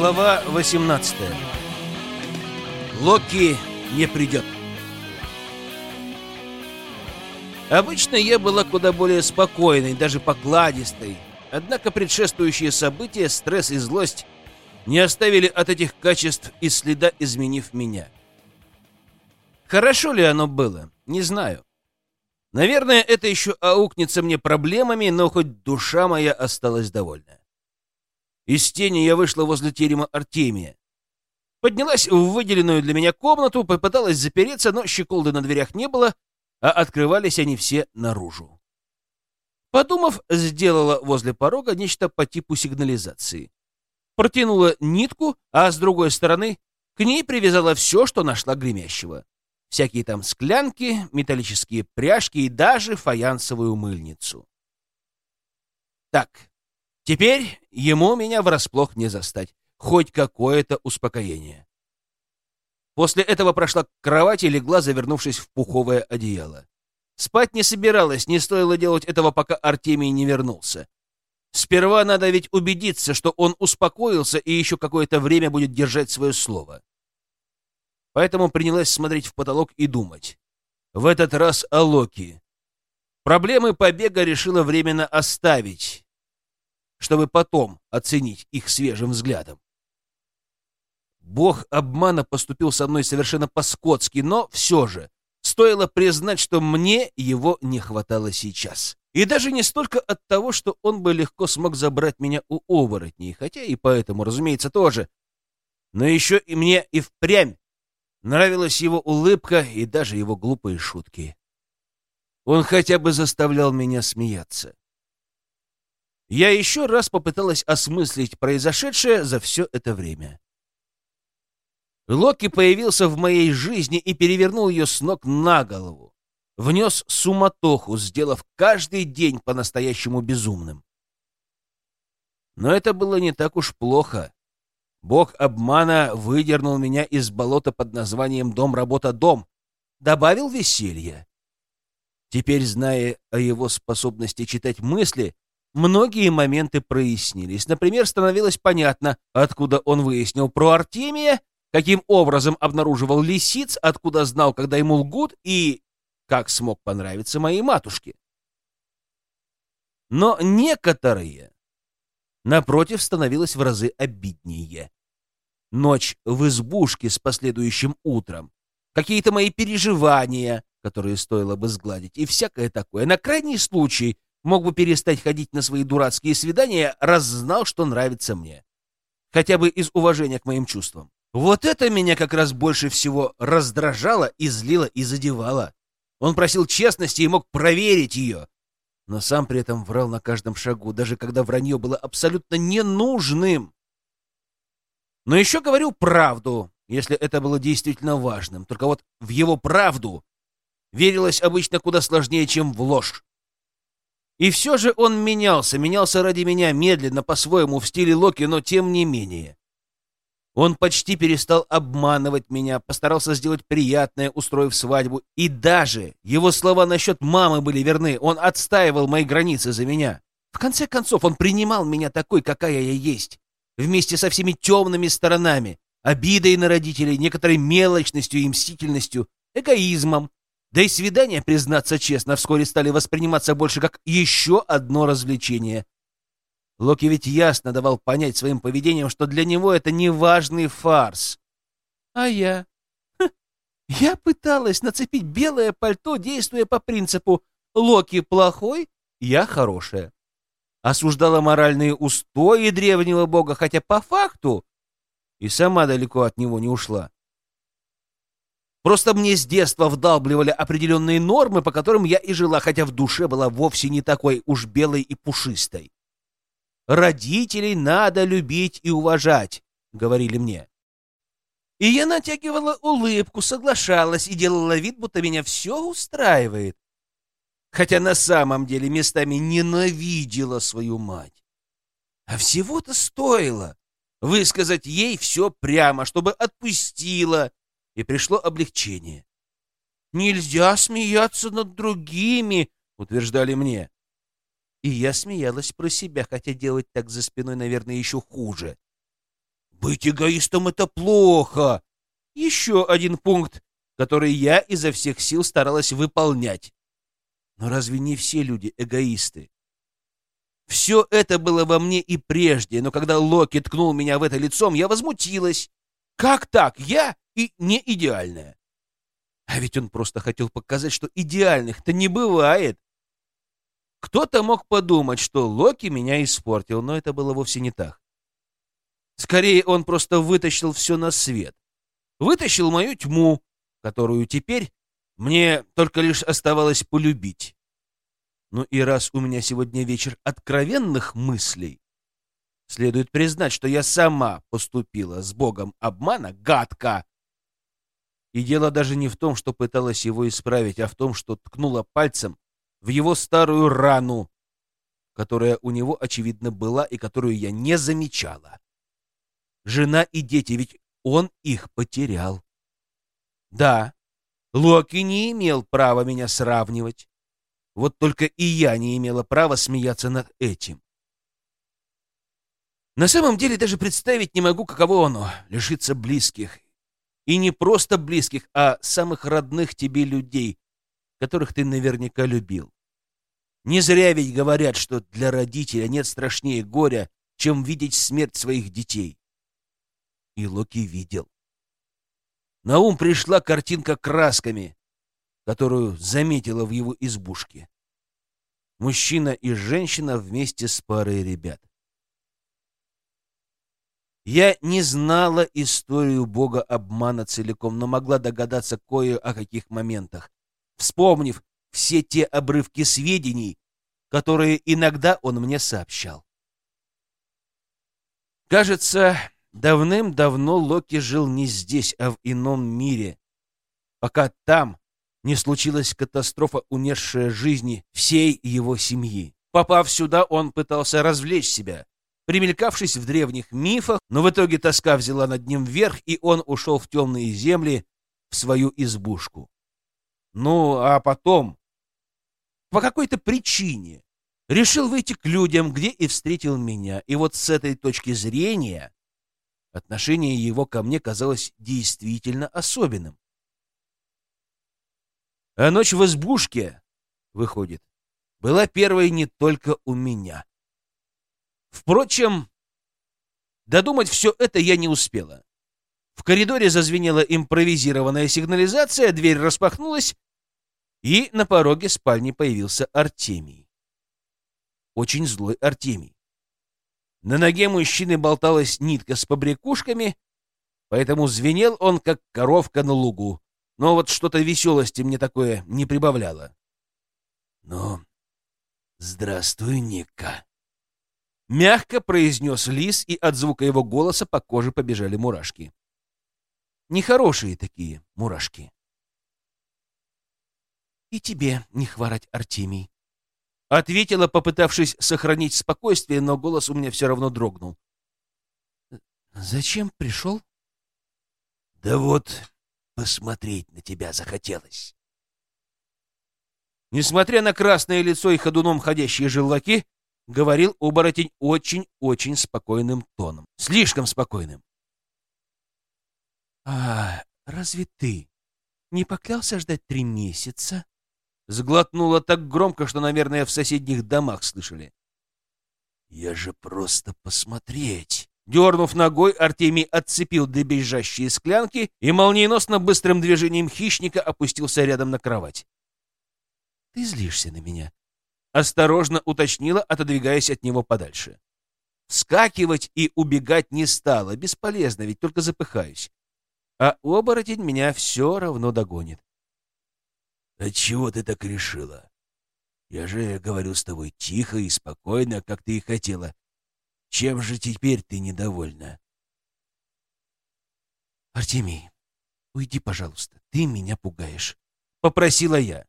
Глава 18 Локи не придет. Обычно я была куда более спокойной, даже покладистой. Однако предшествующие события, стресс и злость не оставили от этих качеств и следа, изменив меня. Хорошо ли оно было? Не знаю. Наверное, это еще аукнется мне проблемами, но хоть душа моя осталась довольна. Из тени я вышла возле терема Артемия. Поднялась в выделенную для меня комнату, попыталась запереться, но щеколды на дверях не было, а открывались они все наружу. Подумав, сделала возле порога нечто по типу сигнализации. Протянула нитку, а с другой стороны к ней привязала все, что нашла гремящего. Всякие там склянки, металлические пряжки и даже фаянсовую мыльницу. Так, Теперь ему меня врасплох не застать. Хоть какое-то успокоение. После этого прошла к кровати и легла, завернувшись в пуховое одеяло. Спать не собиралась, не стоило делать этого, пока Артемий не вернулся. Сперва надо ведь убедиться, что он успокоился и еще какое-то время будет держать свое слово. Поэтому принялась смотреть в потолок и думать. В этот раз о Локи. Проблемы побега решила временно оставить чтобы потом оценить их свежим взглядом. Бог обмана поступил со мной совершенно по-скотски, но все же стоило признать, что мне его не хватало сейчас. И даже не столько от того, что он бы легко смог забрать меня у оборотней, хотя и поэтому, разумеется, тоже, но еще и мне и впрямь нравилась его улыбка и даже его глупые шутки. Он хотя бы заставлял меня смеяться. Я еще раз попыталась осмыслить произошедшее за все это время. Локи появился в моей жизни и перевернул ее с ног на голову. Внес суматоху, сделав каждый день по-настоящему безумным. Но это было не так уж плохо. Бог обмана выдернул меня из болота под названием «Дом-работа-дом», добавил веселья. Теперь, зная о его способности читать мысли, Многие моменты прояснились. Например, становилось понятно, откуда он выяснил про Артемия, каким образом обнаруживал лисиц, откуда знал, когда ему лгут, и как смог понравиться моей матушке. Но некоторые, напротив, становилось в разы обиднее. Ночь в избушке с последующим утром, какие-то мои переживания, которые стоило бы сгладить, и всякое такое. На крайний случай — мог бы перестать ходить на свои дурацкие свидания, раз знал, что нравится мне. Хотя бы из уважения к моим чувствам. Вот это меня как раз больше всего раздражало и злило и задевало. Он просил честности и мог проверить ее, но сам при этом врал на каждом шагу, даже когда вранье было абсолютно ненужным. Но еще говорю правду, если это было действительно важным. Только вот в его правду верилось обычно куда сложнее, чем в ложь. И все же он менялся, менялся ради меня медленно, по-своему, в стиле Локи, но тем не менее. Он почти перестал обманывать меня, постарался сделать приятное, устроив свадьбу. И даже его слова насчет мамы были верны. Он отстаивал мои границы за меня. В конце концов, он принимал меня такой, какая я есть. Вместе со всеми темными сторонами, обидой на родителей, некоторой мелочностью и мстительностью, эгоизмом, да и свидания, признаться честно, вскоре стали восприниматься больше как еще одно развлечение. Локи ведь ясно давал понять своим поведением, что для него это не важный фарс. А я? Ха, я пыталась нацепить белое пальто, действуя по принципу «Локи плохой, я хорошая». Осуждала моральные устои древнего бога, хотя по факту и сама далеко от него не ушла. Просто мне с детства вдалбливали определенные нормы, по которым я и жила, хотя в душе была вовсе не такой уж белой и пушистой. «Родителей надо любить и уважать», — говорили мне. И я натягивала улыбку, соглашалась и делала вид, будто меня все устраивает. Хотя на самом деле местами ненавидела свою мать. А всего-то стоило высказать ей все прямо, чтобы отпустила, и пришло облегчение. «Нельзя смеяться над другими», — утверждали мне. И я смеялась про себя, хотя делать так за спиной, наверное, еще хуже. Быть эгоистом — это плохо. Еще один пункт, который я изо всех сил старалась выполнять. Но разве не все люди эгоисты? Все это было во мне и прежде, но когда Локи ткнул меня в это лицом, я возмутилась. Как так? Я и не идеальная. А ведь он просто хотел показать, что идеальных-то не бывает. Кто-то мог подумать, что Локи меня испортил, но это было вовсе не так. Скорее, он просто вытащил все на свет. Вытащил мою тьму, которую теперь мне только лишь оставалось полюбить. Ну и раз у меня сегодня вечер откровенных мыслей, следует признать, что я сама поступила с богом обмана гадко. И дело даже не в том, что пыталась его исправить, а в том, что ткнула пальцем в его старую рану, которая у него, очевидно, была и которую я не замечала. Жена и дети, ведь он их потерял. Да, Локи не имел права меня сравнивать. Вот только и я не имела права смеяться над этим. На самом деле даже представить не могу, каково оно — лишиться близких. И не просто близких, а самых родных тебе людей, которых ты наверняка любил. Не зря ведь говорят, что для родителя нет страшнее горя, чем видеть смерть своих детей. И Локи видел. На ум пришла картинка красками, которую заметила в его избушке. Мужчина и женщина вместе с парой ребят. Я не знала историю бога обмана целиком, но могла догадаться кое о каких моментах, вспомнив все те обрывки сведений, которые иногда он мне сообщал. Кажется, давным-давно Локи жил не здесь, а в ином мире, пока там не случилась катастрофа, унесшая жизни всей его семьи. Попав сюда, он пытался развлечь себя, примелькавшись в древних мифах, но в итоге тоска взяла над ним вверх, и он ушел в темные земли, в свою избушку. Ну, а потом, по какой-то причине, решил выйти к людям, где и встретил меня. И вот с этой точки зрения отношение его ко мне казалось действительно особенным. А ночь в избушке, выходит, была первой не только у меня. Впрочем, додумать все это я не успела. В коридоре зазвенела импровизированная сигнализация, дверь распахнулась, и на пороге спальни появился Артемий. Очень злой Артемий. На ноге мужчины болталась нитка с побрякушками, поэтому звенел он, как коровка на лугу но вот что-то веселости мне такое не прибавляло. «Ну, здравствуй, Ника!» Мягко произнес лис, и от звука его голоса по коже побежали мурашки. Нехорошие такие мурашки. «И тебе не хворать, Артемий!» Ответила, попытавшись сохранить спокойствие, но голос у меня все равно дрогнул. «Зачем пришел?» «Да вот, Посмотреть на тебя захотелось. Несмотря на красное лицо и ходуном ходящие желваки, говорил оборотень очень-очень спокойным тоном. Слишком спокойным. «А разве ты не поклялся ждать три месяца?» Сглотнула так громко, что, наверное, в соседних домах слышали. «Я же просто посмотреть!» Дернув ногой, Артемий отцепил дребезжащие склянки и молниеносно быстрым движением хищника опустился рядом на кровать. — Ты злишься на меня? — осторожно уточнила, отодвигаясь от него подальше. Скакивать и убегать не стало, бесполезно, ведь только запыхаюсь. А оборотень меня все равно догонит. — Отчего ты так решила? Я же говорю с тобой тихо и спокойно, как ты и хотела. Чем же теперь ты недовольна? Артемий, уйди, пожалуйста, ты меня пугаешь, — попросила я.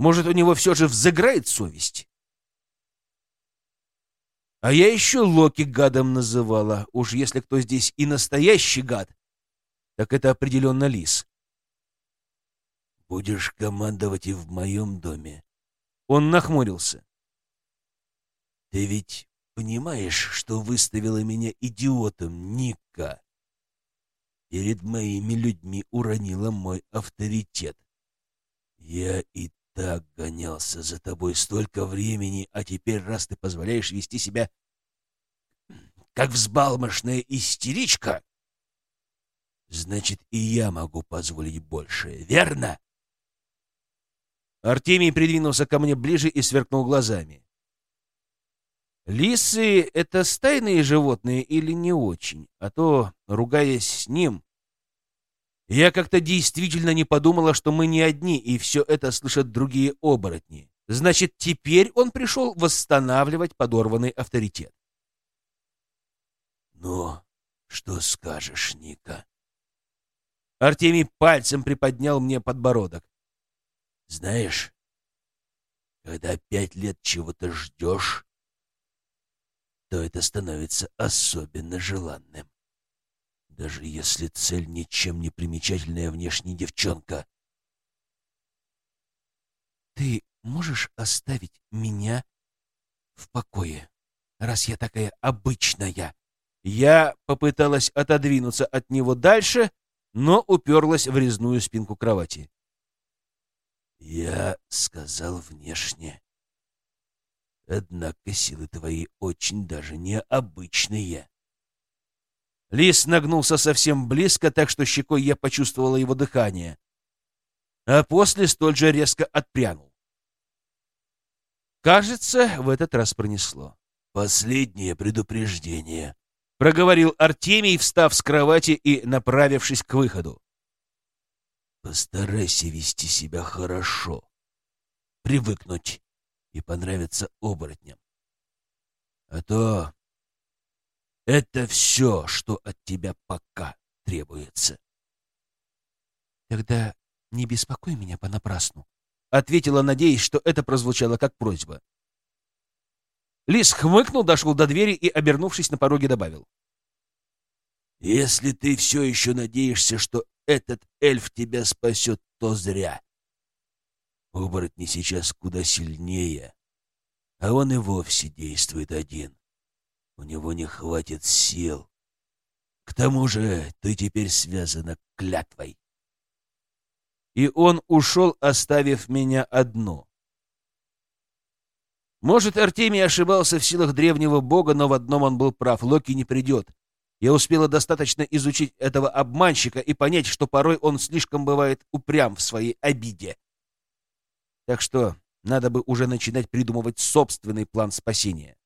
Может, у него все же взыграет совесть? А я еще Локи гадом называла. Уж если кто здесь и настоящий гад, так это определенно лис. Будешь командовать и в моем доме. Он нахмурился. Ты ведь понимаешь, что выставила меня идиотом, Ника? Перед моими людьми уронила мой авторитет. Я и так гонялся за тобой столько времени, а теперь, раз ты позволяешь вести себя как взбалмошная истеричка, значит, и я могу позволить большее, верно? Артемий придвинулся ко мне ближе и сверкнул глазами. Лисы — это стайные животные или не очень? А то, ругаясь с ним, я как-то действительно не подумала, что мы не одни, и все это слышат другие оборотни. Значит, теперь он пришел восстанавливать подорванный авторитет. «Ну, что скажешь, Ника?» Артемий пальцем приподнял мне подбородок. «Знаешь, когда пять лет чего-то ждешь, то это становится особенно желанным. Даже если цель ничем не примечательная внешняя девчонка. «Ты можешь оставить меня в покое, раз я такая обычная?» Я попыталась отодвинуться от него дальше, но уперлась в резную спинку кровати. «Я сказал внешне. Однако силы твои очень даже необычные». Лис нагнулся совсем близко, так что щекой я почувствовала его дыхание, а после столь же резко отпрянул. Кажется, в этот раз пронесло. «Последнее предупреждение», проговорил Артемий, встав с кровати и направившись к выходу. Постарайся вести себя хорошо, привыкнуть и понравиться оборотням. А то это все, что от тебя пока требуется. Тогда не беспокой меня понапрасну, ответила, надеясь, что это прозвучало как просьба. Лис хмыкнул, дошел до двери и, обернувшись на пороге, добавил. «Если ты все еще надеешься, что этот эльф тебя спасет, то зря. Оборотни сейчас куда сильнее, а он и вовсе действует один. У него не хватит сил. К тому же ты теперь связана клятвой». И он ушел, оставив меня одну. Может, Артемий ошибался в силах древнего бога, но в одном он был прав. Локи не придет. Я успела достаточно изучить этого обманщика и понять, что порой он слишком бывает упрям в своей обиде. Так что надо бы уже начинать придумывать собственный план спасения.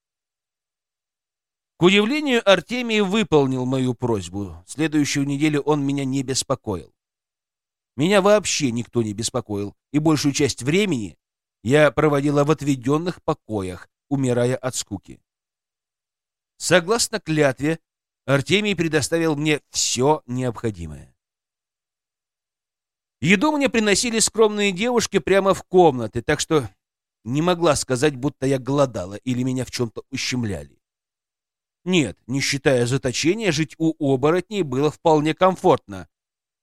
К удивлению, Артемий выполнил мою просьбу. Следующую неделю он меня не беспокоил. Меня вообще никто не беспокоил, и большую часть времени я проводила в отведенных покоях, умирая от скуки. Согласно клятве, Артемий предоставил мне все необходимое. Еду мне приносили скромные девушки прямо в комнаты, так что не могла сказать, будто я голодала или меня в чем-то ущемляли. Нет, не считая заточения, жить у оборотней было вполне комфортно.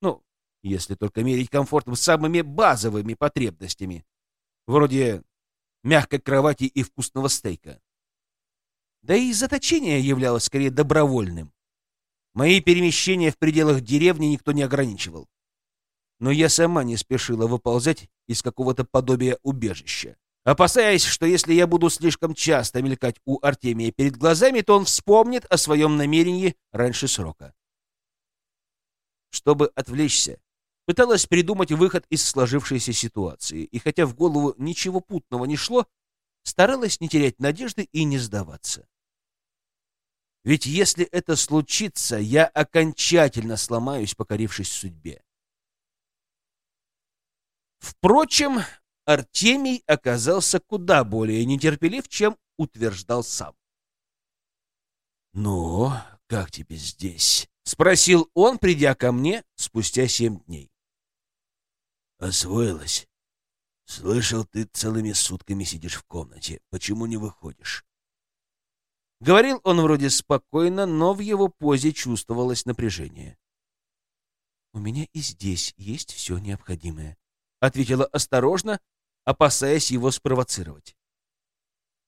Ну, если только мерить комфортом самыми базовыми потребностями вроде мягкой кровати и вкусного стейка. Да и заточение являлось скорее добровольным. Мои перемещения в пределах деревни никто не ограничивал. Но я сама не спешила выползать из какого-то подобия убежища, опасаясь, что если я буду слишком часто мелькать у Артемия перед глазами, то он вспомнит о своем намерении раньше срока. Чтобы отвлечься, Пыталась придумать выход из сложившейся ситуации, и хотя в голову ничего путного не шло, старалась не терять надежды и не сдаваться. Ведь если это случится, я окончательно сломаюсь, покорившись судьбе. Впрочем, Артемий оказался куда более нетерпелив, чем утверждал сам. «Ну, как тебе здесь?» — спросил он, придя ко мне спустя семь дней. Освоилась. Слышал, ты целыми сутками сидишь в комнате. Почему не выходишь? Говорил он вроде спокойно, но в его позе чувствовалось напряжение. «У меня и здесь есть все необходимое», — ответила осторожно, опасаясь его спровоцировать.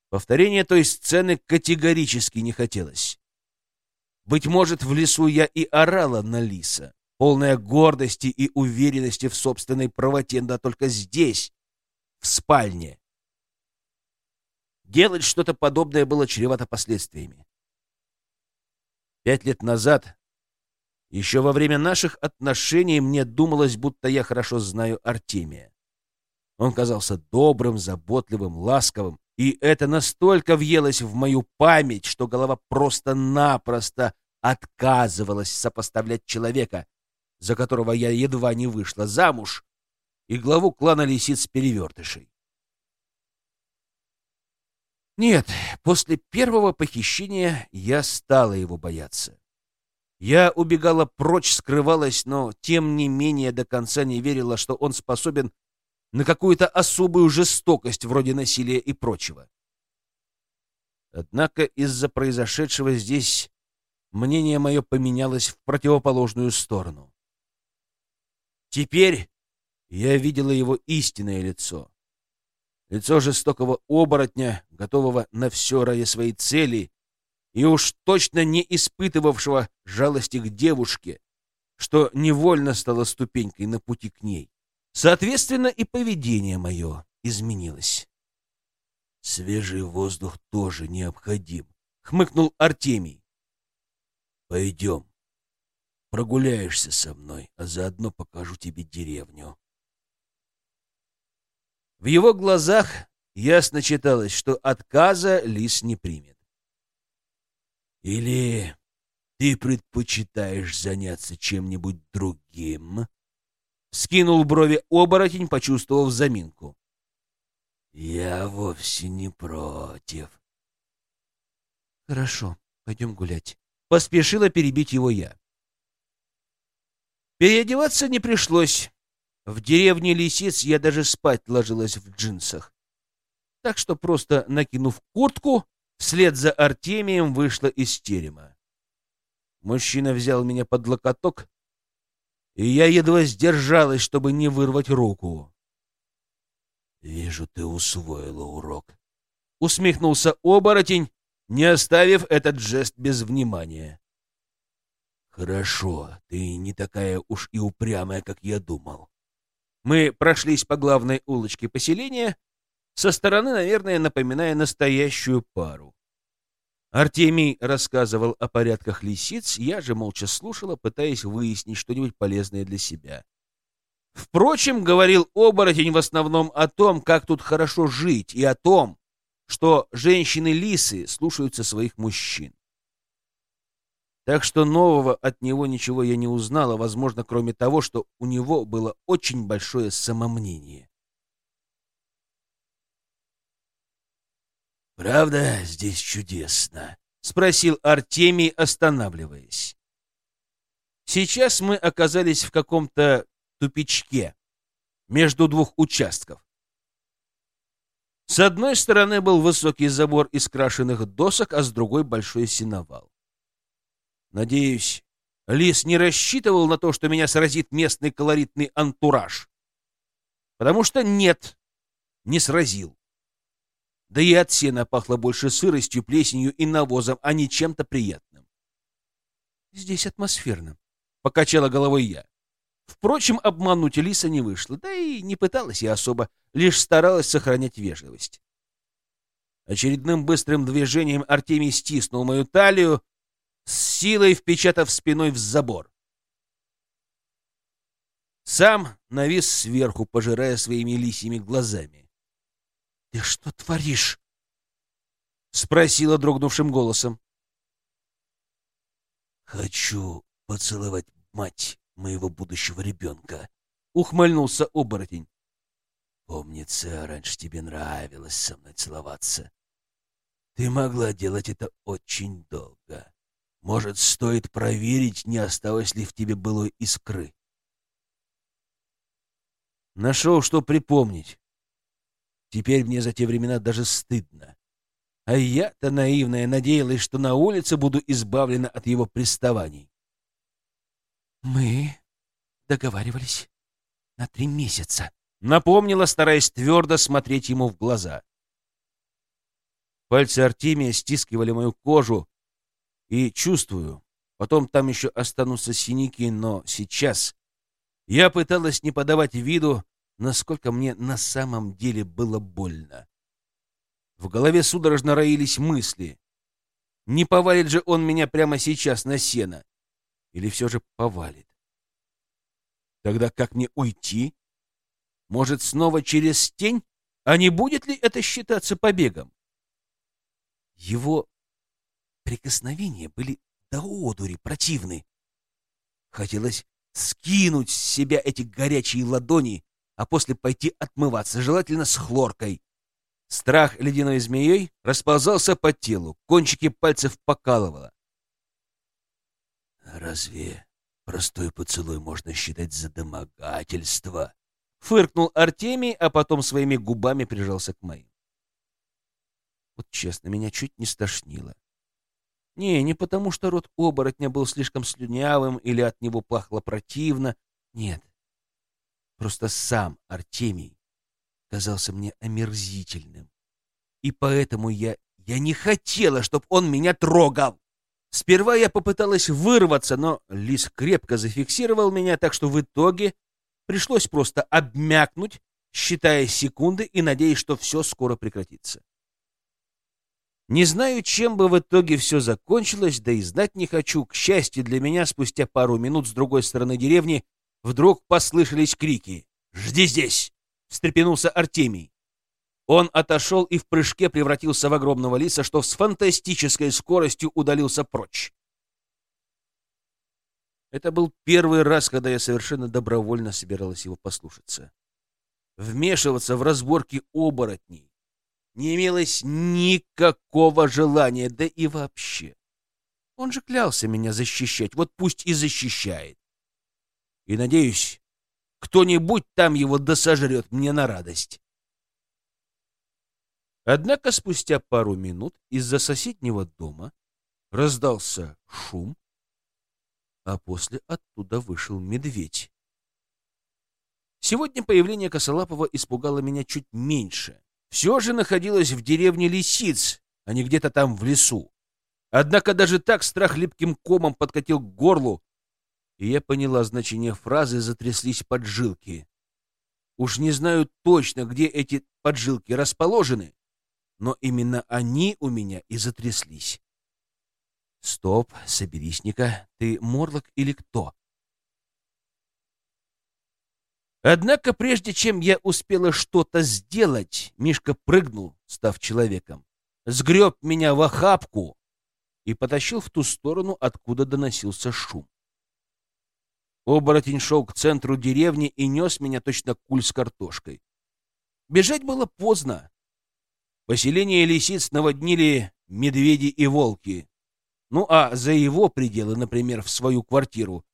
Повторение той сцены категорически не хотелось. Быть может, в лесу я и орала на лиса, полная гордости и уверенности в собственной правоте, да только здесь, в спальне. Делать что-то подобное было чревато последствиями. Пять лет назад, еще во время наших отношений, мне думалось, будто я хорошо знаю Артемия. Он казался добрым, заботливым, ласковым, и это настолько въелось в мою память, что голова просто-напросто отказывалась сопоставлять человека, за которого я едва не вышла замуж, и главу клана лисиц-перевертышей. Нет, после первого похищения я стала его бояться. Я убегала прочь, скрывалась, но тем не менее до конца не верила, что он способен на какую-то особую жестокость вроде насилия и прочего. Однако из-за произошедшего здесь мнение мое поменялось в противоположную сторону. Теперь я видела его истинное лицо. Лицо жестокого оборотня, готового на все ради своей цели, и уж точно не испытывавшего жалости к девушке, что невольно стало ступенькой на пути к ней. Соответственно, и поведение мое изменилось. «Свежий воздух тоже необходим», — хмыкнул Артемий. «Пойдем. Прогуляешься со мной, а заодно покажу тебе деревню». В его глазах ясно читалось, что отказа лис не примет. «Или ты предпочитаешь заняться чем-нибудь другим?» Скинул брови оборотень, почувствовав заминку. «Я вовсе не против». «Хорошо, пойдем гулять». Поспешила перебить его я. Переодеваться не пришлось. В деревне лисиц я даже спать ложилась в джинсах. Так что просто накинув куртку, вслед за Артемием вышла из терема. Мужчина взял меня под локоток, и я едва сдержалась, чтобы не вырвать руку. «Вижу, ты усвоила урок», — усмехнулся оборотень, не оставив этот жест без внимания. «Хорошо, ты не такая уж и упрямая, как я думал». Мы прошлись по главной улочке поселения, со стороны, наверное, напоминая настоящую пару. Артемий рассказывал о порядках лисиц, я же молча слушала, пытаясь выяснить что-нибудь полезное для себя. Впрочем, говорил оборотень в основном о том, как тут хорошо жить, и о том, что женщины-лисы слушаются своих мужчин. Так что нового от него ничего я не узнала, возможно, кроме того, что у него было очень большое самомнение. «Правда, здесь чудесно?» — спросил Артемий, останавливаясь. Сейчас мы оказались в каком-то тупичке между двух участков. С одной стороны был высокий забор из крашеных досок, а с другой — большой сеновал. Надеюсь, Лис не рассчитывал на то, что меня сразит местный колоритный антураж. Потому что нет, не сразил. Да и от сена пахло больше сыростью, плесенью и навозом, а не чем-то приятным. «Здесь атмосферно», — покачала головой я. Впрочем, обмануть Лиса не вышло, да и не пыталась я особо, лишь старалась сохранять вежливость. Очередным быстрым движением Артемий стиснул мою талию, с силой впечатав спиной в забор. Сам навис сверху, пожирая своими лисьими глазами. «Ты что творишь?» — спросила дрогнувшим голосом. «Хочу поцеловать мать моего будущего ребенка», — ухмыльнулся оборотень. «Помнится, раньше тебе нравилось со мной целоваться. Ты могла делать это очень долго. Может, стоит проверить, не осталось ли в тебе былой искры?» Нашел, что припомнить. Теперь мне за те времена даже стыдно. А я-то наивная надеялась, что на улице буду избавлена от его приставаний. «Мы договаривались на три месяца», — напомнила, стараясь твердо смотреть ему в глаза. Пальцы Артемия стискивали мою кожу, и чувствую, потом там еще останутся синяки, но сейчас я пыталась не подавать виду, насколько мне на самом деле было больно. В голове судорожно роились мысли. Не повалит же он меня прямо сейчас на сено? Или все же повалит? Тогда как мне уйти? Может, снова через тень? А не будет ли это считаться побегом? Его прикосновения были до одури противны. Хотелось скинуть с себя эти горячие ладони, а после пойти отмываться, желательно с хлоркой. Страх ледяной змеей расползался по телу, кончики пальцев покалывало. «Разве простой поцелуй можно считать за домогательство?» Фыркнул Артемий, а потом своими губами прижался к моим. Вот честно, меня чуть не стошнило. Не, не потому, что рот оборотня был слишком слюнявым или от него пахло противно. Нет. Просто сам Артемий казался мне омерзительным. И поэтому я, я не хотела, чтобы он меня трогал. Сперва я попыталась вырваться, но лис крепко зафиксировал меня, так что в итоге пришлось просто обмякнуть, считая секунды и надеясь, что все скоро прекратится. Не знаю, чем бы в итоге все закончилось, да и знать не хочу. К счастью для меня, спустя пару минут с другой стороны деревни вдруг послышались крики. «Жди здесь!» — встрепенулся Артемий. Он отошел и в прыжке превратился в огромного лиса, что с фантастической скоростью удалился прочь. Это был первый раз, когда я совершенно добровольно собиралась его послушаться. Вмешиваться в разборки оборотней не имелось никакого желания, да и вообще. Он же клялся меня защищать, вот пусть и защищает. И, надеюсь, кто-нибудь там его досожрет мне на радость. Однако спустя пару минут из-за соседнего дома раздался шум, а после оттуда вышел медведь. Сегодня появление Косолапова испугало меня чуть меньше. Все же находилось в деревне Лисиц, а не где-то там в лесу. Однако даже так страх липким комом подкатил к горлу, и я поняла значение фразы «затряслись поджилки». Уж не знаю точно, где эти поджилки расположены, но именно они у меня и затряслись. Стоп, соберись, Ника, ты Морлок или кто? Однако прежде чем я успела что-то сделать, Мишка прыгнул, став человеком, сгреб меня в охапку и потащил в ту сторону, откуда доносился шум. Оборотень шел к центру деревни и нес меня точно куль с картошкой. Бежать было поздно. Поселение лисиц наводнили медведи и волки. Ну а за его пределы, например, в свою квартиру,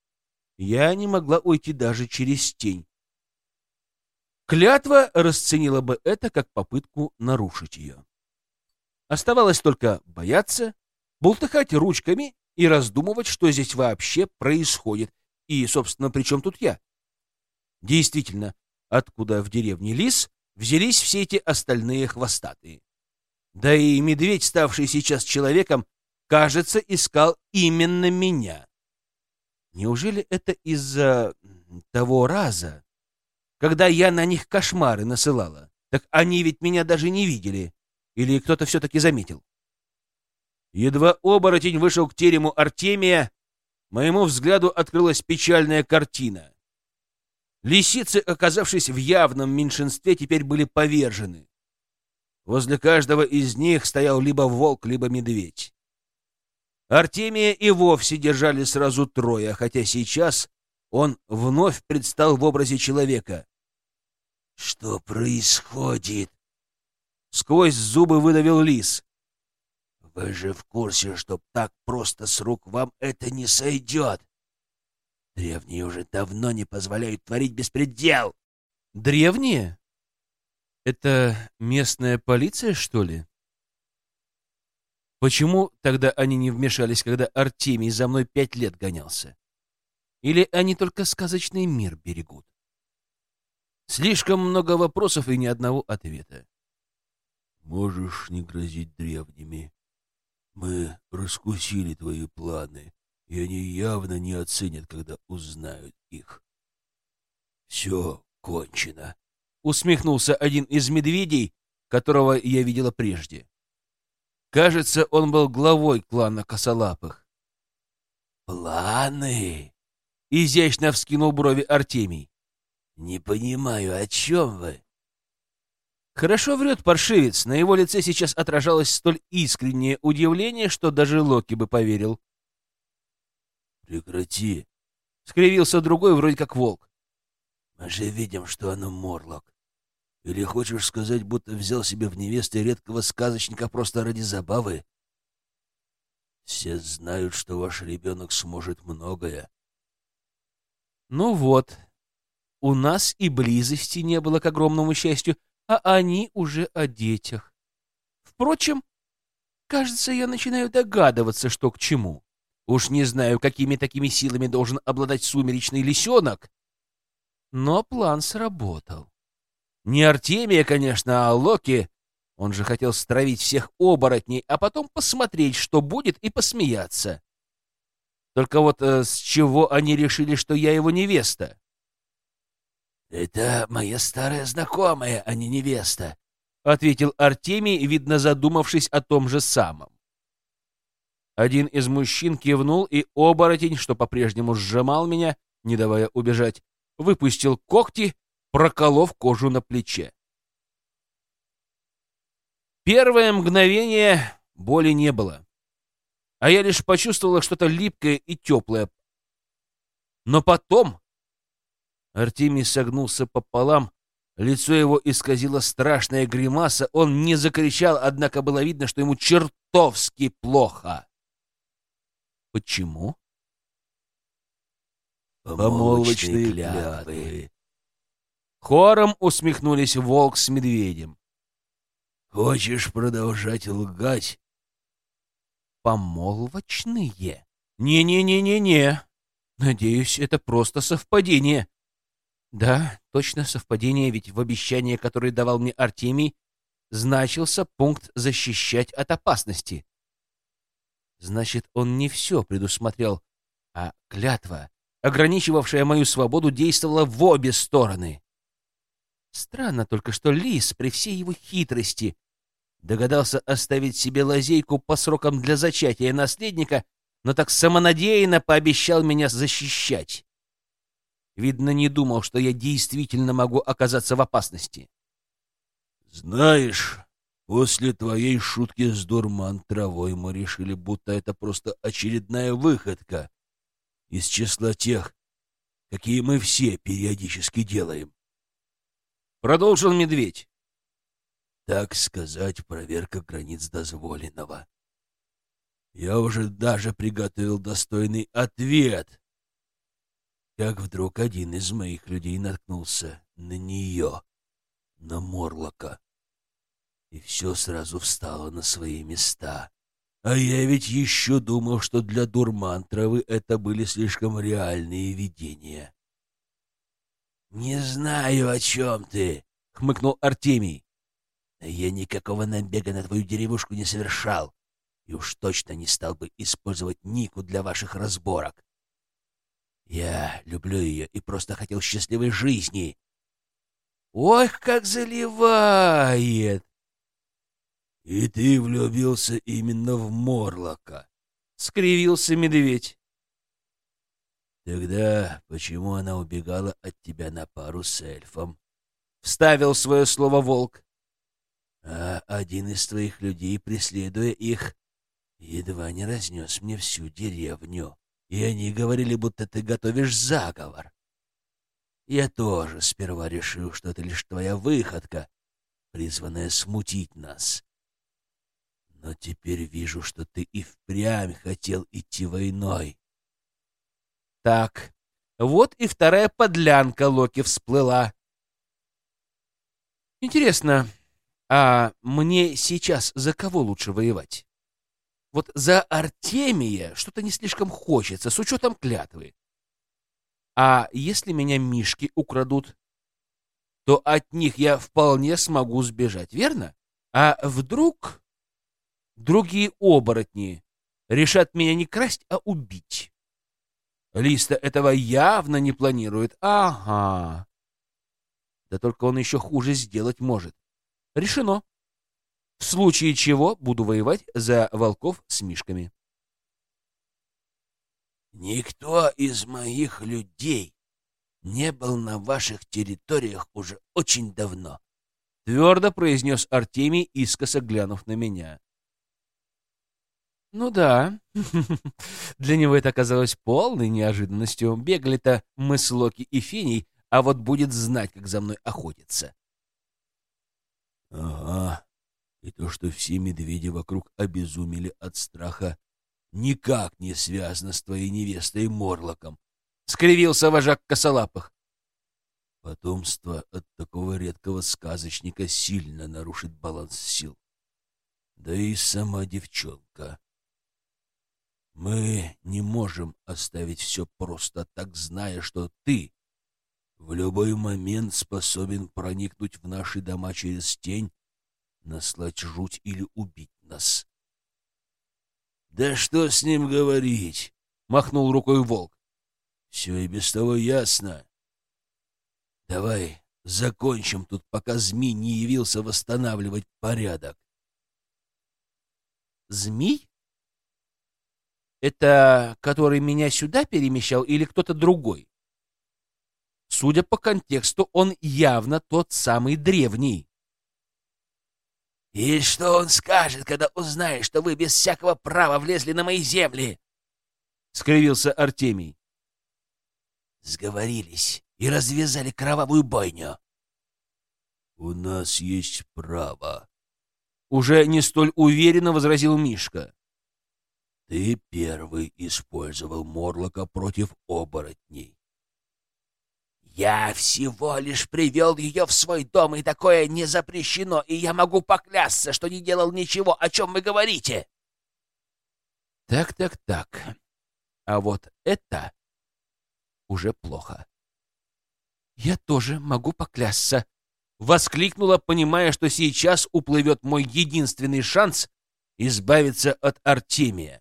я не могла уйти даже через тень. Клятва расценила бы это как попытку нарушить ее. Оставалось только бояться, бултыхать ручками и раздумывать, что здесь вообще происходит. И, собственно, при чем тут я? Действительно, откуда в деревне Лис взялись все эти остальные хвостатые. Да и медведь, ставший сейчас человеком, кажется, искал именно меня. Неужели это из-за того раза, когда я на них кошмары насылала? Так они ведь меня даже не видели. Или кто-то все-таки заметил? Едва оборотень вышел к терему Артемия, моему взгляду открылась печальная картина. Лисицы, оказавшись в явном меньшинстве, теперь были повержены. Возле каждого из них стоял либо волк, либо медведь. Артемия и вовсе держали сразу трое, хотя сейчас он вновь предстал в образе человека. «Что происходит?» Сквозь зубы выдавил лис. «Вы же в курсе, что так просто с рук вам это не сойдет. Древние уже давно не позволяют творить беспредел». «Древние? Это местная полиция, что ли?» Почему тогда они не вмешались, когда Артемий за мной пять лет гонялся? Или они только сказочный мир берегут? Слишком много вопросов и ни одного ответа. Можешь не грозить древними. Мы раскусили твои планы, и они явно не оценят, когда узнают их. Все кончено. Усмехнулся один из медведей, которого я видела прежде. Кажется, он был главой клана косолапых. «Планы?» — изящно вскинул брови Артемий. «Не понимаю, о чем вы?» Хорошо врет паршивец, на его лице сейчас отражалось столь искреннее удивление, что даже Локи бы поверил. «Прекрати!» — скривился другой, вроде как волк. «Мы же видим, что оно морлок. Или хочешь сказать, будто взял себе в невесты редкого сказочника просто ради забавы? Все знают, что ваш ребенок сможет многое. Ну вот, у нас и близости не было, к огромному счастью, а они уже о детях. Впрочем, кажется, я начинаю догадываться, что к чему. Уж не знаю, какими такими силами должен обладать сумеречный лисенок, но план сработал. Не Артемия, конечно, а Локи. Он же хотел стравить всех оборотней, а потом посмотреть, что будет, и посмеяться. Только вот э, с чего они решили, что я его невеста? «Это моя старая знакомая, а не невеста», — ответил Артемий, видно задумавшись о том же самом. Один из мужчин кивнул, и оборотень, что по-прежнему сжимал меня, не давая убежать, выпустил когти проколов кожу на плече. Первое мгновение боли не было, а я лишь почувствовала что-то липкое и теплое. Но потом Артемий согнулся пополам, лицо его исказило страшная гримаса, он не закричал, однако было видно, что ему чертовски плохо. Почему? Помолвочные клятвы. Хором усмехнулись волк с медведем. «Хочешь продолжать лгать?» «Помолвочные? Не-не-не-не-не. Надеюсь, это просто совпадение». Да, точно совпадение, ведь в обещании, которое давал мне Артемий, значился пункт «защищать от опасности». Значит, он не все предусмотрел, а клятва, ограничивавшая мою свободу, действовала в обе стороны. Странно только, что Лис при всей его хитрости догадался оставить себе лазейку по срокам для зачатия наследника, но так самонадеянно пообещал меня защищать. Видно, не думал, что я действительно могу оказаться в опасности. «Знаешь, после твоей шутки с дурман травой мы решили, будто это просто очередная выходка из числа тех, какие мы все периодически делаем. Продолжил медведь. Так сказать, проверка границ дозволенного. Я уже даже приготовил достойный ответ. Как вдруг один из моих людей наткнулся на нее, на Морлока. И все сразу встало на свои места. А я ведь еще думал, что для Дурмантровы это были слишком реальные видения. «Не знаю, о чем ты», — хмыкнул Артемий. «Я никакого набега на твою деревушку не совершал, и уж точно не стал бы использовать Нику для ваших разборок. Я люблю ее и просто хотел счастливой жизни». «Ох, как заливает!» «И ты влюбился именно в Морлока», — скривился медведь. Тогда почему она убегала от тебя на пару с эльфом? Вставил свое слово волк. А один из твоих людей, преследуя их, едва не разнес мне всю деревню. И они говорили, будто ты готовишь заговор. Я тоже сперва решил, что это лишь твоя выходка, призванная смутить нас. Но теперь вижу, что ты и впрямь хотел идти войной. Так, вот и вторая подлянка Локи всплыла. Интересно, а мне сейчас за кого лучше воевать? Вот за Артемия что-то не слишком хочется, с учетом клятвы. А если меня мишки украдут, то от них я вполне смогу сбежать, верно? А вдруг другие оборотни решат меня не красть, а убить? Листа этого явно не планирует. Ага. Да только он еще хуже сделать может. Решено. В случае чего буду воевать за волков с мишками. Никто из моих людей не был на ваших территориях уже очень давно, твердо произнес Артемий, искоса глянув на меня. Ну да, для него это оказалось полной неожиданностью. Бегали-то мы с Локи и Финей, а вот будет знать, как за мной охотиться. Ага, и то, что все медведи вокруг обезумели от страха, никак не связано с твоей невестой Морлоком. Скривился вожак косолапых. Потомство от такого редкого сказочника сильно нарушит баланс сил. Да и сама девчонка. Мы не можем оставить все просто так, зная, что ты в любой момент способен проникнуть в наши дома через тень, наслать жуть или убить нас. «Да что с ним говорить?» — махнул рукой волк. «Все и без того ясно. Давай закончим тут, пока змей не явился восстанавливать порядок». «Змей?» Это который меня сюда перемещал или кто-то другой? Судя по контексту, он явно тот самый древний. «И что он скажет, когда узнает, что вы без всякого права влезли на мои земли?» — скривился Артемий. «Сговорились и развязали кровавую бойню». «У нас есть право», — уже не столь уверенно возразил Мишка. Ты первый использовал Морлока против оборотней. Я всего лишь привел ее в свой дом, и такое не запрещено, и я могу поклясться, что не делал ничего, о чем вы говорите. Так, так, так. А вот это уже плохо. Я тоже могу поклясться. Воскликнула, понимая, что сейчас уплывет мой единственный шанс избавиться от Артемия.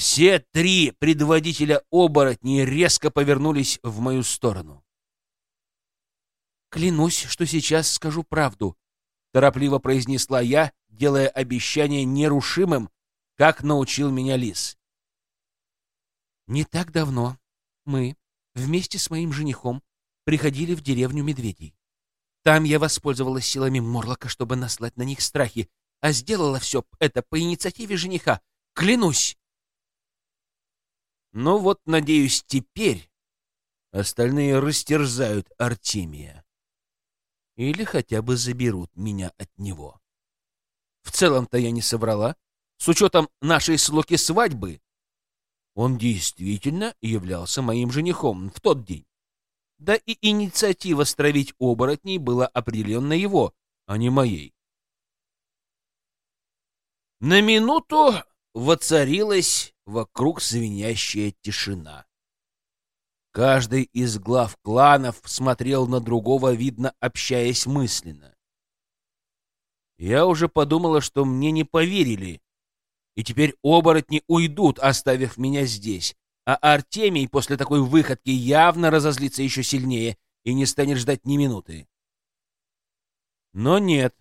Все три предводителя оборотней резко повернулись в мою сторону. «Клянусь, что сейчас скажу правду», — торопливо произнесла я, делая обещание нерушимым, как научил меня лис. «Не так давно мы вместе с моим женихом приходили в деревню медведей. Там я воспользовалась силами Морлока, чтобы наслать на них страхи, а сделала все это по инициативе жениха. Клянусь!» Ну вот, надеюсь, теперь остальные растерзают Артемия. Или хотя бы заберут меня от него. В целом-то я не соврала. С учетом нашей слоки свадьбы, он действительно являлся моим женихом в тот день. Да и инициатива стравить оборотней была определенно его, а не моей. На минуту воцарилась вокруг звенящая тишина. Каждый из глав кланов смотрел на другого, видно, общаясь мысленно. Я уже подумала, что мне не поверили, и теперь оборотни уйдут, оставив меня здесь, а Артемий после такой выходки явно разозлится еще сильнее и не станет ждать ни минуты. Но нет.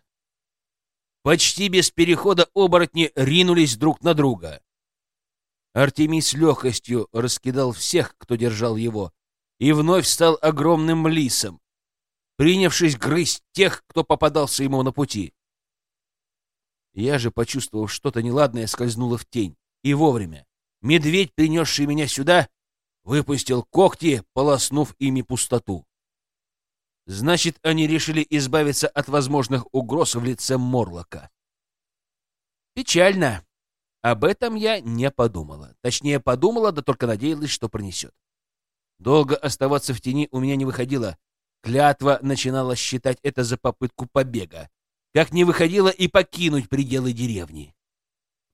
Почти без перехода оборотни ринулись друг на друга. Артемий с легкостью раскидал всех, кто держал его, и вновь стал огромным лисом, принявшись грызть тех, кто попадался ему на пути. Я же, почувствовав что-то неладное, скользнула в тень. И вовремя. Медведь, принесший меня сюда, выпустил когти, полоснув ими пустоту. Значит, они решили избавиться от возможных угроз в лице Морлока. Печально. Об этом я не подумала. Точнее, подумала, да только надеялась, что пронесет. Долго оставаться в тени у меня не выходило. Клятва начинала считать это за попытку побега. Как не выходило и покинуть пределы деревни.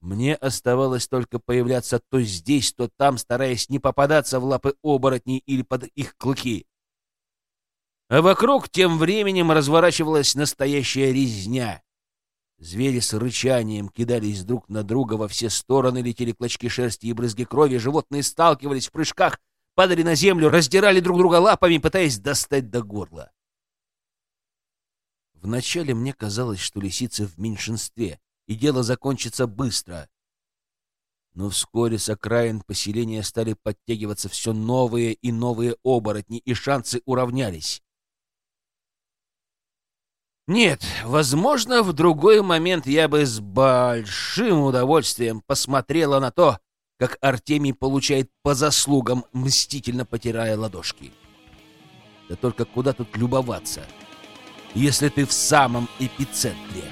Мне оставалось только появляться то здесь, то там, стараясь не попадаться в лапы оборотней или под их клыки. А вокруг тем временем разворачивалась настоящая резня. Звери с рычанием кидались друг на друга во все стороны, летели клочки шерсти и брызги крови, животные сталкивались в прыжках, падали на землю, раздирали друг друга лапами, пытаясь достать до горла. Вначале мне казалось, что лисицы в меньшинстве, и дело закончится быстро. Но вскоре с окраин поселения стали подтягиваться все новые и новые оборотни, и шансы уравнялись. Нет, возможно, в другой момент я бы с большим удовольствием посмотрела на то, как Артемий получает по заслугам, мстительно потирая ладошки. Да только куда тут любоваться, если ты в самом эпицентре?